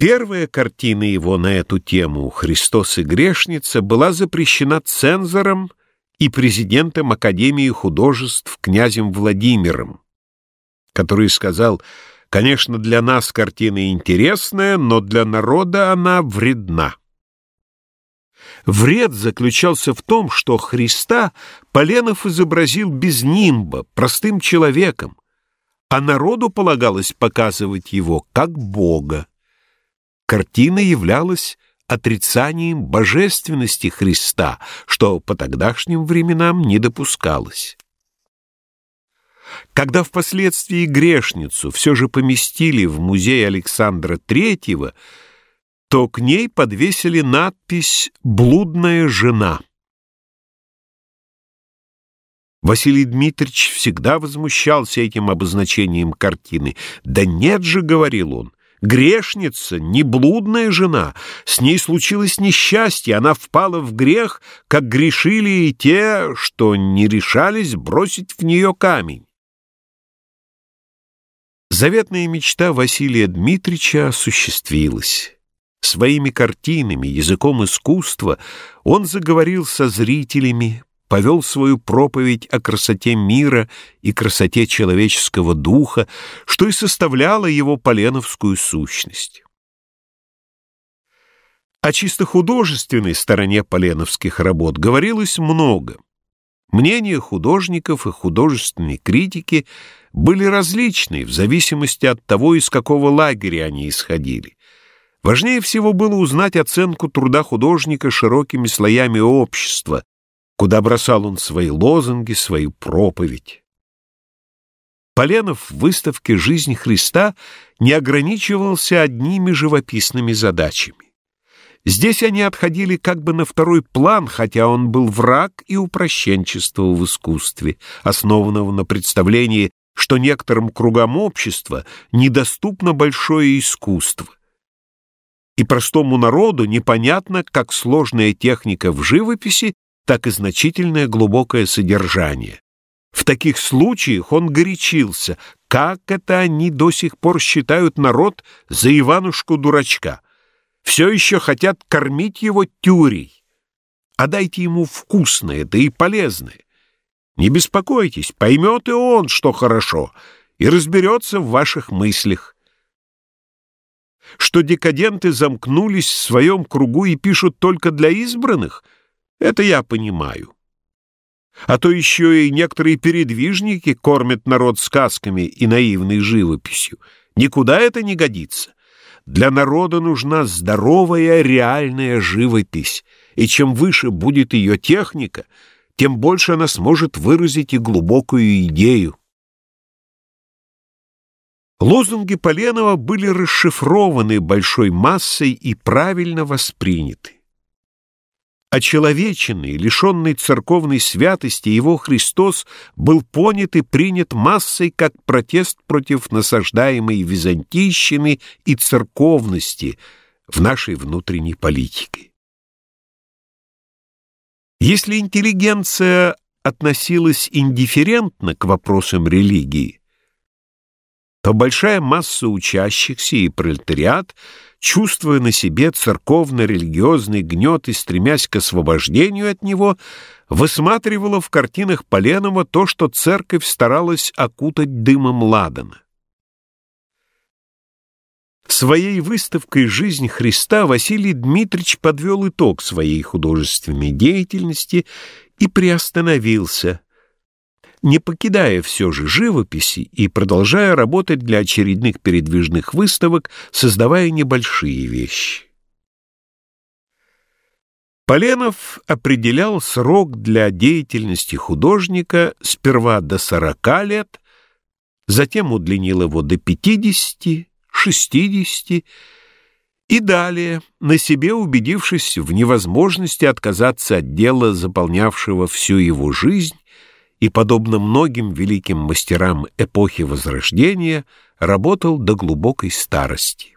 Первая картина его на эту тему «Христос и грешница» была запрещена цензором и президентом Академии художеств князем Владимиром, который сказал, «Конечно, для нас картина интересная, но для народа она вредна». Вред заключался в том, что Христа Поленов изобразил без нимба, простым человеком, а народу полагалось показывать его как Бога картина являлась отрицанием божественности Христа, что по тогдашним временам не допускалось. Когда впоследствии грешницу все же поместили в музей Александра Третьего, то к ней подвесили надпись «Блудная жена». Василий Дмитриевич всегда возмущался этим обозначением картины. «Да нет же», — говорил он, Грешница, не блудная жена, с ней случилось несчастье, она впала в грех, как грешили и те, что не решались бросить в нее камень. Заветная мечта Василия Дмитрича осуществилась. Своими картинами, языком искусства он заговорил со зрителями, повел свою проповедь о красоте мира и красоте человеческого духа, что и составляло его поленовскую сущность. О чисто художественной стороне поленовских работ говорилось много. Мнения художников и художественной критики были различны в зависимости от того, из какого лагеря они исходили. Важнее всего было узнать оценку труда художника широкими слоями общества, куда бросал он свои лозунги, свою проповедь. Поленов в выставке «Жизнь Христа» не ограничивался одними живописными задачами. Здесь они отходили как бы на второй план, хотя он был враг и упрощенчество в искусстве, основанного на представлении, что некоторым кругам общества недоступно большое искусство. И простому народу непонятно, как сложная техника в живописи так и значительное глубокое содержание. В таких случаях он горячился, как это они до сих пор считают народ за Иванушку-дурачка. Все еще хотят кормить его тюрей. А дайте ему вкусное, да и полезное. Не беспокойтесь, поймет и он, что хорошо, и разберется в ваших мыслях. Что декаденты замкнулись в своем кругу и пишут только для избранных — это я понимаю. А то еще и некоторые передвижники кормят народ сказками и наивной живописью. Никуда это не годится. Для народа нужна здоровая реальная живопись, и чем выше будет ее техника, тем больше она сможет выразить и глубокую идею. Лозунги Поленова были расшифрованы большой массой и правильно восприняты. Очеловеченный, лишенный церковной святости, его Христос был понят и принят массой как протест против насаждаемой византийщины и церковности в нашей внутренней политике. Если интеллигенция относилась индифферентно к вопросам религии, то большая масса учащихся и пролетариат, чувствуя на себе церковно-религиозный гнет и стремясь к освобождению от него, высматривала в картинах Поленова то, что церковь старалась окутать дымом ладана. Своей выставкой «Жизнь Христа» Василий Дмитриевич подвел итог своей художественной деятельности и приостановился – не покидая все же живописи и продолжая работать для очередных передвижных выставок, создавая небольшие вещи. Поленов определял срок для деятельности художника сперва до 40 лет, затем удлинил его до 50, 60 и далее, на себе убедившись в невозможности отказаться от дела, заполнявшего всю его жизнь, и, подобно многим великим мастерам эпохи Возрождения, работал до глубокой старости.